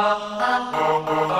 ah, ah, ah,